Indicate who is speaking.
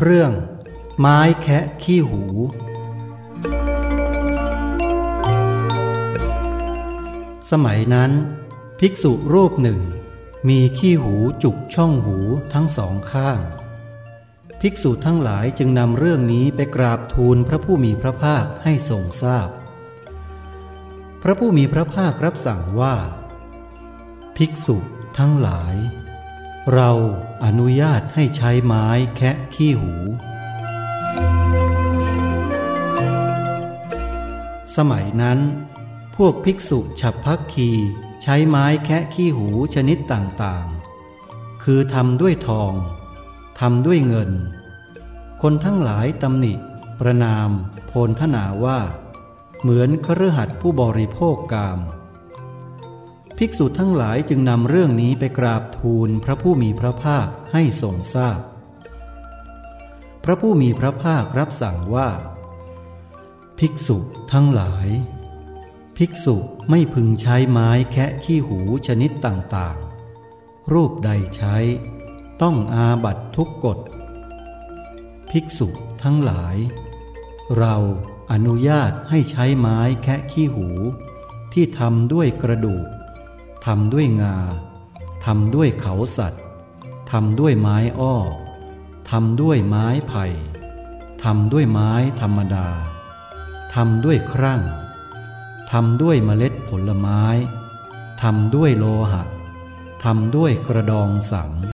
Speaker 1: เรื่อง ไม้แคะขี้หู สมัยนั้น ภิกษุรูปหนึ่ง มีขี้หูจุกช่องหูทั้งสองข้าง ภิกษุทั้งหลายจึงนำเรื่องนี้ไปกราบทูลพระผู้มีพระภาคให้ทรงทราบพพระผู้มีพระภาครับสั่งว่า ภิกษุทั้งหลาย เราอนุญาตให้ใช้ไม้แคะขี้หู สมัยนั้น พวกภิกษุฉับพักคีใช้ไม้แคะขี้หูชนิดต่างๆ คือทำด้วยทองทำด้วยเงิน คนทั้งหลายตำหนิ ประนาม โพลทนาว่า เหมือนคฤหัสผู้บริโภคกาม ภิกษุทั้งหลายจึงนำเรื่องนี้ไปกราบทูลพระผู้มีพระภาคให้ทรงทราบพพระผู้มีพระภาครับสั่งว่า ภิกษุทั้งหลาย ภิกษุไม่พึงใช้ไม้แคะขี้หูชนิดต่างๆ รูปใดใช้ ต้องอาบัตทุกกฎ ภิกษุทั้งหลาย เราอนุญาตให้ใช้ไม้แคะขี้หู ที่ทำด้วยกระดูก ทำด้วยงา ทำด้วยเขาสัตว์ ทำด้วยไม้อ้อ ทำด้วยไม้ไผ่ ทำด้วยไม้ธรรมดา ทำด้วยครั่ง ทำด้วยเมล็ดผลไม้ ทำด้วยโลหะ ทำด้วยกระดองสัง